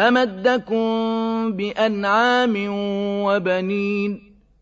أَمَدَّكُم بِأَنْعَامٍ وَبَنِينَ